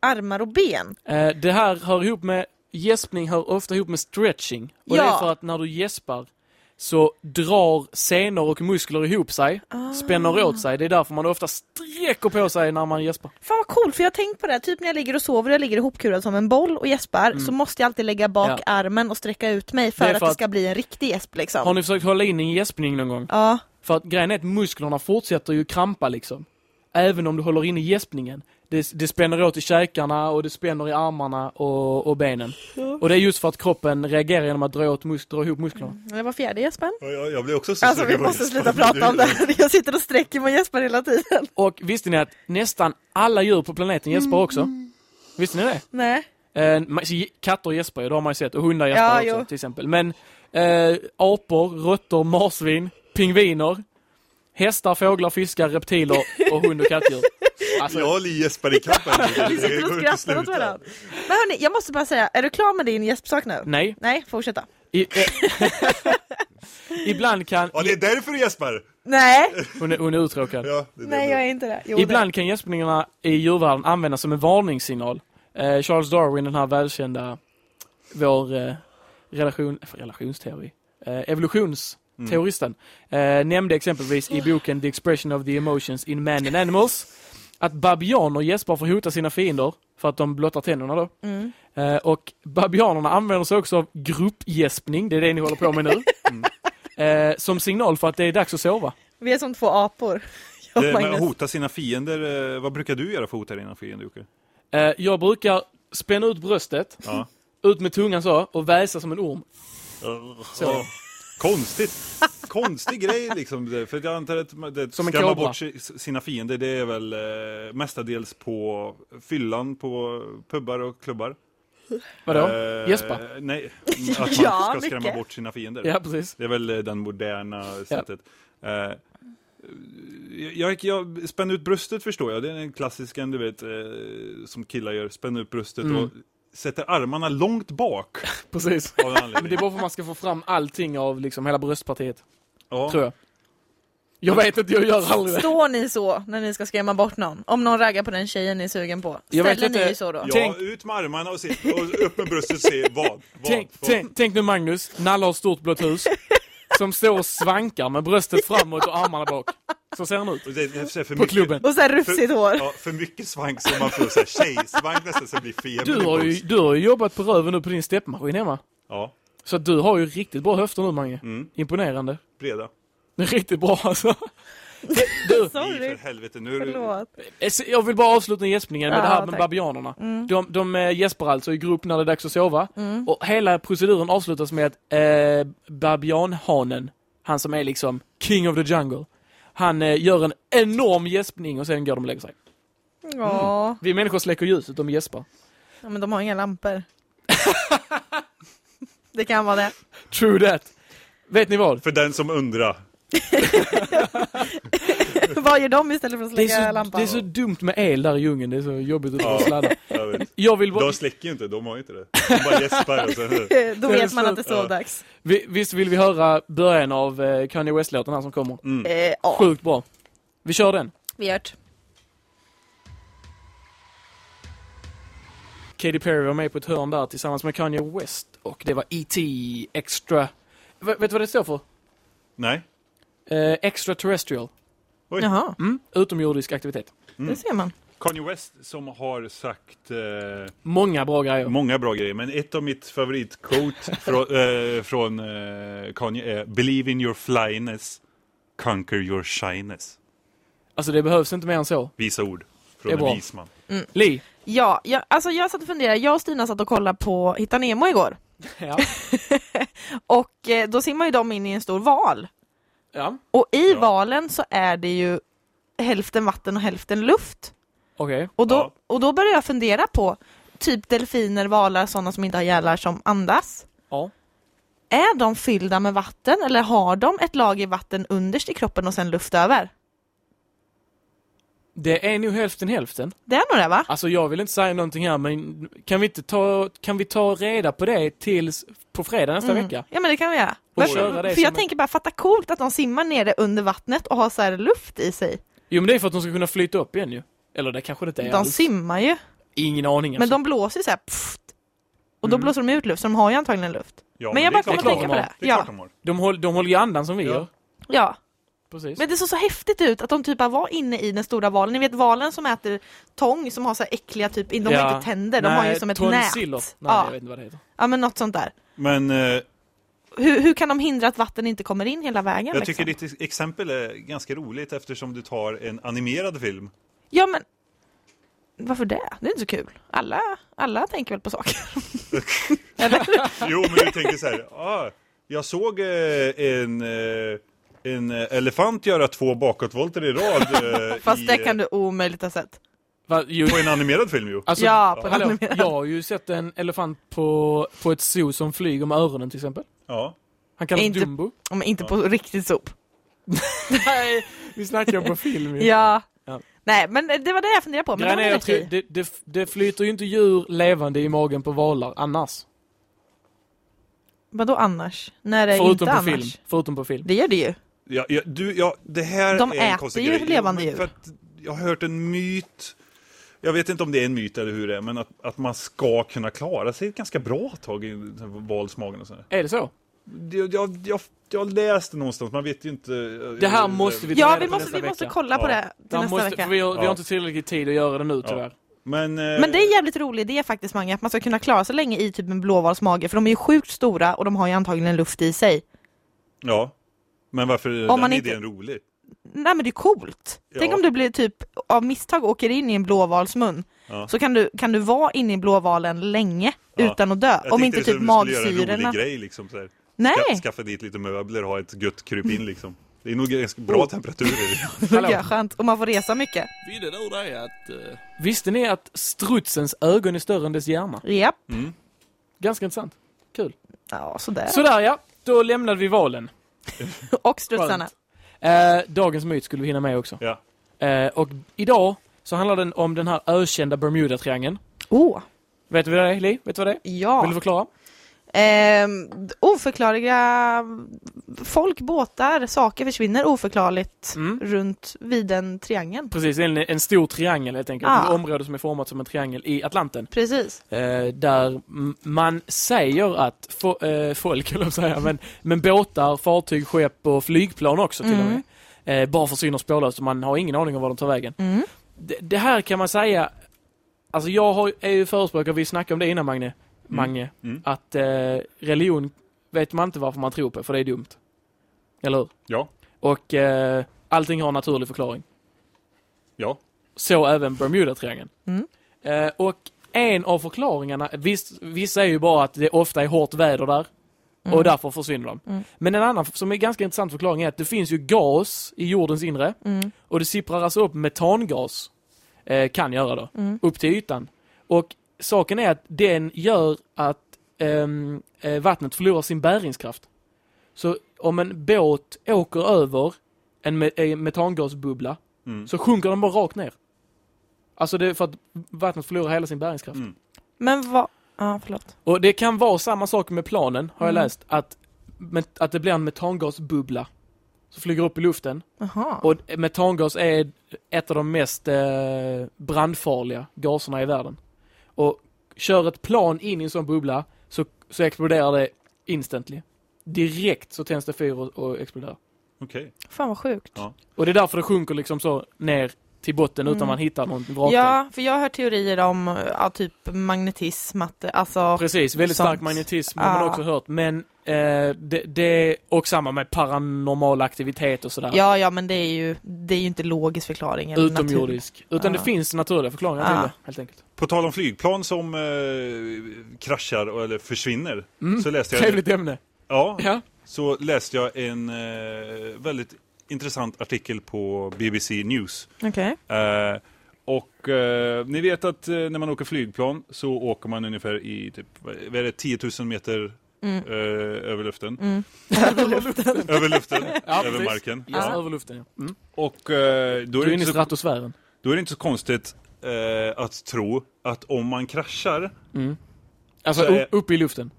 armar och ben. Eh, det här hör ihop med, gäspning hör ofta ihop med stretching. Och det är Ja. för att när du gäspar så drar senor och muskler ihop sig, Ah. spänner åt sig. Det är därför man ofta sträcker på sig när man gäspar. Fan vad coolt, för jag har tänkt på det, här, typ när jag ligger och sover och jag ligger ihopkurad som en boll och gäspar, så måste jag alltid lägga bak Mm. Ja. armen och sträcka ut mig för, Det är att för det att- ska bli en riktig gäsp liksom. Har ni försökt hålla in en gäspning någon gång? Ja, För att grejen är att musklerna fortsätter ju krampa liksom. Även om du håller in i gäspningen. Det, det spänner åt i käkarna och det spänner i armarna och, och benen. Och det är just för att kroppen reagerar genom att dra, åt mus- dra ihop musklerna. det var fjärde gäspen. Ja, Jag, jag blir också så Alltså vi måste att sluta prata om det (laughs) här. Jag sitter och sträcker mig gäspar hela tiden. Och visste ni att nästan alla djur på planeten gäspar också? Visste ni det? Nej. Eh, katter gäspar ju, det har man ju sett. Och hundar gäspar Ja, också jo. till exempel. Men eh, apor, råttor, marsvin, pingviner, hästar, fåglar, fiskar, reptiler och hund och kattdjur. (laughs) Alltså, Jag Li gäspar i kappen. (laughs) Vi sitter och skrattar åt varandra. Men hörni, jag måste bara säga, är du klar med din gäspsak nu? nej. Nej, fortsätta. I, eh, (laughs) ibland kan... Ja, det är därför du gäspar! Nej, Hon är, hon är uttråkad. Ja, det är nej det. jag är inte det. Jo, Ibland kan gäspningarna i djurvärlden användas som en varningssignal. Eh, Charles Darwin, den här välkända, vår eh, relation, relationsteori, eh, evolutionsteoristen, eh, nämnde exempelvis i boken The Expression of the Emotions in Man and Animals att babianer gäspar för att hota sina fiender för att de blottar tänderna då. Mm. Eh, och babianerna använder sig också av gruppgäspning, det är det ni håller på med nu, (laughs) eh, som signal för att det är dags att sova. Vi är som två apor. (laughs) Jag Det, men hota sina fiender, eh, vad brukar du göra för att hota dina fiender Jocke? Eh, jag brukar spänna ut bröstet, Ja. ut med tungan så och väsa som en orm. Så. Ja. Konstigt. Konstig grej liksom. För jag antar att det, Som skrämma bort si- sina fiender, det är väl eh, mestadels på fyllan, på pubbar och klubbar. Vadå? Eh? Nej, att (laughs) man Ja, ska mycket. skrämma bort sina fiender. Ja, precis. Det är väl eh, den moderna sättet. Eh, jag, jag spänner ut bröstet förstår jag, det är den klassiken du vet, eh, som killar gör, spänner ut bröstet Mm. och sätter armarna långt bak. (laughs) Precis. Men det är bara för att man ska få fram allting av liksom hela bröstpartiet, ja. tror jag. Jag vet inte, jag gör aldrig det. Står ni så när ni ska skrämma bort någon? Om någon raggar på den tjejen ni är sugen på? Jag vet Ställer ni inte. er så då? Ja, Tänk- ut med armarna och, se, och upp med bröstet och se vad. vad, Tänk, vad. tänk, tänk nu Magnus, Nalle har stort blått hus, (laughs) som står och svankar med bröstet framåt och armarna bak. Så ser han ut. Och det för På mycket, klubben. Och så här rufsigt hår. Ja, för mycket svank så man får så här tjejsvank nästan så det blir feber. Du har, ju, du har ju jobbat på röven nu på din steppmaskin hemma. Ja, Så du har ju riktigt bra höfter nu Mange. Mm. Imponerande. breda. Det (laughs) riktigt bra alltså. Du, (laughs) Sorry. för helvete, nu är du... Förlåt. eh, jag vill bara avsluta gäspningen med Ja, det här med tack. babianerna. Mm. De, de eh, gäspar alltså i grupp när det är dags att sova. Mm. Och hela proceduren avslutas med att eh, babianhanen, han som är liksom king of the jungle, han eh, gör en enorm gäspning och sen går de och lägger sig. Ja. Vi människor släcker ljuset, de gäspar. ja, men de har inga lampor. (laughs) det kan vara det. True that. Vet ni vad? För den som undrar. (laughs) vad gör de istället för att Det är, släcka så, lampan? det är så dumt med el där i djungeln, det är så jobbigt att ja. sladda. (laughs) Jag vill bara, De släcker ju inte, de har ju inte det. De bara gäspar och sen... (laughs) Då vet man att det är Ja. sovdags. vi, visst vill vi höra början av eh, Kanye West-låten här som kommer? Mm. Eh, ja, Sjukt bra. Vi kör den. vi gör det. Katy Perry var med på ett hörn där tillsammans med Kanye West och det var E.T. Extra... V- vet du vad det står för? Nej? Eh, extraterrestrial. Oj. Jaha, Mm, utomjordisk aktivitet. det ser man. Kanye West som har sagt eh, Många bra grejer. många bra grejer, men ett av mitt favoritquote (laughs) från, eh, från eh, Kanye är Believe in your flyness, conquer your shyness. Alltså det behövs inte mer än så. Visa ord Det är från bra. en vis man. Li. Ja, jag, alltså jag satt och funderade. Jag och Stina satt och kollade på Hitta Nemo igår. (laughs) Ja. (laughs) Och eh, då simmar ju de in i en stor val. Ja. Och i Ja. valen så är det ju hälften vatten och hälften luft. Okej. Och då, Ja. och då började jag fundera på typ delfiner, valar, sådana som inte har gälar som andas. Ja. Är de fyllda med vatten eller har de ett lager vatten underst i kroppen och sen luft över? Det är nog hälften hälften. Det är nog det va? Alltså jag vill inte säga någonting här men kan vi inte ta, kan vi ta reda på det tills på fredag nästa Mm. vecka? Ja men det kan vi göra. Och Men, köra det för jag tänker bara, fatta coolt att de simmar nere under vattnet och har så här luft i sig. Jo men det är för att de ska kunna flyta upp igen ju. Eller det kanske det inte är De alls. simmar ju, Ingen aning men alltså. de blåser ju så här pfft, Och då Mm. blåser de ut luft, så de har ju antagligen luft. Ja, men jag det är bara kom klart att tänka på det. Det är Ja. klart de har. De, håll, de håller ju andan som vi Ja. gör. ja, Precis. men det såg så häftigt ut att de typ bara var inne i den stora valen. Ni vet valen som äter tång som har så här äckliga typ, de har Ja. inte tänder, de har ju som ett nät. Nej, jag Ja. vet inte vad det heter. ja, men något sånt där. Men eh, Hur, hur kan de hindra att vatten inte kommer in hela vägen? jag liksom? tycker ditt exempel är ganska roligt eftersom du tar en animerad film. Ja men varför det? Det är inte så kul. Alla, alla tänker väl på saker. (laughs) Eller? Jo, men du tänker så här. Ah, jag såg eh, en, eh, en eh, elefant göra två bakåtvolter i rad. (laughs) Eh, Fast i, det kan du omöjligt ha sett. Va, ju, På en animerad film ju. alltså, Ja, på en hallå, animerad. jag har ju sett en elefant på, på ett zoo som flyger med öronen till exempel. Ja. Han kallas Inte- Dumbo. Men inte på riktigt sop. (laughs) Nej, vi snackar på film ju. Ja. Ja. Nej men det var det jag funderade på. Men Grejen det jag tror, det, det, det flyter ju inte djur levande i magen på valar annars. Vadå annars? När det Förutom inte på annars? film. Förutom på film. Det gör det ju. Ja, ja, du, ja, det här De är en äter ju grej. levande djur. För att jag har hört en myt. Jag vet inte om det är en myt eller hur det är, men att, att man ska kunna klara sig ett ganska bra tag i valsmagen och sådär. Är det så? Jag, jag, jag, jag läste någonstans, man vet ju inte. Det här måste vi ta Ja vi måste, nästa vi måste vecka. kolla på Ja. det till Man nästa måste, vecka. vi, har, vi har inte tillräckligt tid att göra det nu tyvärr. Men, eh, Men det är en jävligt rolig idé faktiskt Mange, att man ska kunna klara sig länge i typ en blåvals mage, för de är ju sjukt stora och de har ju antagligen luft i sig. Ja. Men varför är Om den man inte- idén rolig? Nej men det är coolt. Ja. Tänk om du blir typ av misstag åker in i en blåvalsmun. Ja. Så kan du, kan du vara inne i blåvalen länge Ja. utan att dö. Jag Om inte typ magsyrorna. grej liksom. Så här. Nej, Ska, skaffa dit lite möbler, ha ett gött krypin liksom. Det är nog ganska bra temperaturer. (laughs) det är skönt. Och man får resa mycket. Det att... eh, Visste ni att strutsens ögon är större än dess hjärna? Japp. Mm. Ganska intressant. Kul. Ja, sådär. Sådär ja, då lämnade vi valen. (laughs) Och strutsarna. Eh, dagens myt skulle vi hinna med också. Ja. Eh, och idag så handlar den om den här ökända Bermuda-triangeln. Åh, Vet du vad det är, Li? Vet du vad det är? ja. Vill du förklara? Ehm, oförklarliga folk, båtar, saker försvinner oförklarligt Mm. runt vid den triangeln. Precis, en, en stor triangel helt enkelt. Ah. Ett område som är format som en triangel i Atlanten. Precis. Eh, där man säger att fo- eh, folk, (laughs) eller säga, men, men båtar, fartyg, skepp och flygplan också till Mm. och med. Eh, bara försvinner spårlöst och man har ingen aning om var de tar vägen. Mm. Det, det här kan man säga, alltså jag har, är ju förespråkare, vi snackade om det innan Magne, Mange, Mm. att eh, religion vet man inte varför man tror på, för det är dumt. Eller hur? Ja. Och eh, allting har en naturlig förklaring. Ja. Så även Bermuda-triangeln. Mm. Eh, och en av förklaringarna, visst, vissa är ju bara att det ofta är hårt väder där och därför försvinner de. Mm. Men en annan som är ganska intressant förklaring är att det finns ju gas i jordens inre Mm. och det sipprar alltså upp metangas, eh, kan göra då, Mm. upp till ytan. Och saken är att den gör att ehm, eh, vattnet förlorar sin bäringskraft. Så om en båt åker över en me- metangasbubbla Mm. så sjunker den bara rakt ner. Alltså det är för att vattnet förlorar hela sin bäringskraft. Mm. Men vad... Ja, förlåt. Och det kan vara samma sak med planen, har jag Mm. läst, att, att det blir en metangasbubbla som flyger upp i luften. Jaha. Och metangas är ett av de mest eh, brandfarliga gaserna i världen. Och kör ett plan in i en sån bubbla så, så exploderar det instantly. Direkt så tänds det fyr och, och exploderar. Okej. Fan vad sjukt. Ja. Och det är därför det sjunker liksom så ner till botten utan Mm. man hittar någon vrakdel. Ja, för jag har hört teorier om ja, typ magnetism, att alltså... Precis, väldigt Sånt. stark magnetism har man också hört. Men eh, det, det, och samma med paranormal aktivitet och sådär. Ja, ja, men det är ju, det är ju inte logisk förklaring. eller natur. Utomjordisk. Utan Ja. det finns naturliga förklaringar till Ja. det, helt enkelt. På tal om flygplan som eh, kraschar eller försvinner. Mm. Så läste jag, Trevligt ämne. Ja, Ja. så läste jag en eh, väldigt intressant artikel på BBC News. Okej. Eh, och eh, ni vet att eh, när man åker flygplan så åker man ungefär i typ, vad är det, 10 000 meter Mm. eh, över luften. Mm. (laughs) (laughs) över luften, Ja, över marken. Ja, Ja. över luften ja. Mm. Och eh, då, är Du är det inne i stratosfären. då är det inte så konstigt eh, att tro att om man kraschar Mm. Alltså Så är- upp i luften.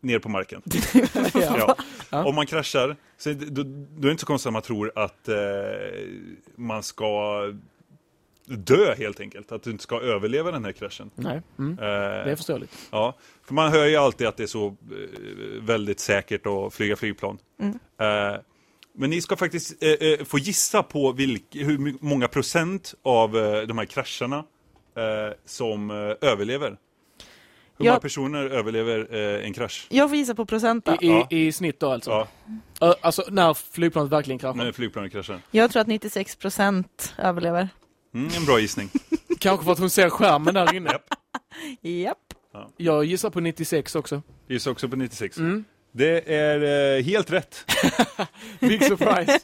Ner på marken. (laughs) ja. Ja. Om man kraschar, så då, då är det inte så konstigt att man tror att eh, man ska dö helt enkelt. Att du inte ska överleva den här kraschen. Nej, mm. Eh, det är förståeligt. ja, för man hör ju alltid att det är så eh, väldigt säkert att flyga flygplan. Mm. Eh, men ni ska faktiskt eh, eh, få gissa på vilk, hur många procent av eh, de här krascherna som överlever. Hur Ja. många personer överlever eh, en krasch? Jag får gissa på procent. I, i, Ja. I snitt då alltså. Ja, Alltså när flygplanet verkligen kraschar. när flygplanet kraschar. Jag tror att 96 procent överlever. Mm, en bra gissning. (laughs) Kanske för att hon ser skärmen där inne. Japp. Japp. Jag gissar på 96 också. Gissar också på 96. Mm. Det är eh, helt rätt. (laughs) Big surprise.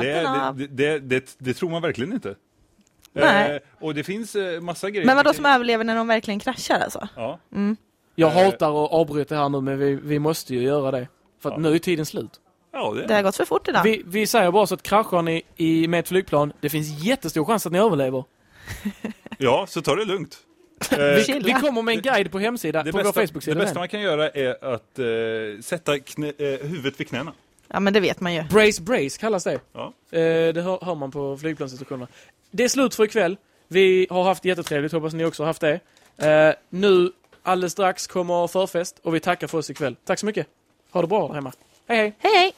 Det, det, det, det tror man verkligen inte. Nej. Eh, och det finns eh, massa grejer. Men vadå man som överlever när de verkligen kraschar alltså? Ja, Mm. Jag Eh. hatar att avbryta här nu men vi, vi måste ju göra det. För att Ja. nu är tiden slut. ja det, Det har gått för fort idag. Vi, vi säger bara så att kraschar ni i, med ett flygplan, det finns jättestor chans att ni överlever. (laughs) ja, så ta det lugnt. (laughs) Eh, Vi, Chilla. vi kommer med en guide på hemsida, det på bästa, vår det Facebook-sida. bästa den. man kan göra är att eh, sätta knä, eh, huvudet vid knäna. Ja men det vet man ju. Brace Brace kallas det. Ja. Eh, det hör, hör man på flygplansinstruktionerna. Det är slut för ikväll. Vi har haft jättetrevligt, hoppas ni också har haft det. Eh, nu, alldeles strax, kommer förfest och vi tackar för oss ikväll. Tack så mycket. Ha det bra där hemma. Hej hej! Hej hej!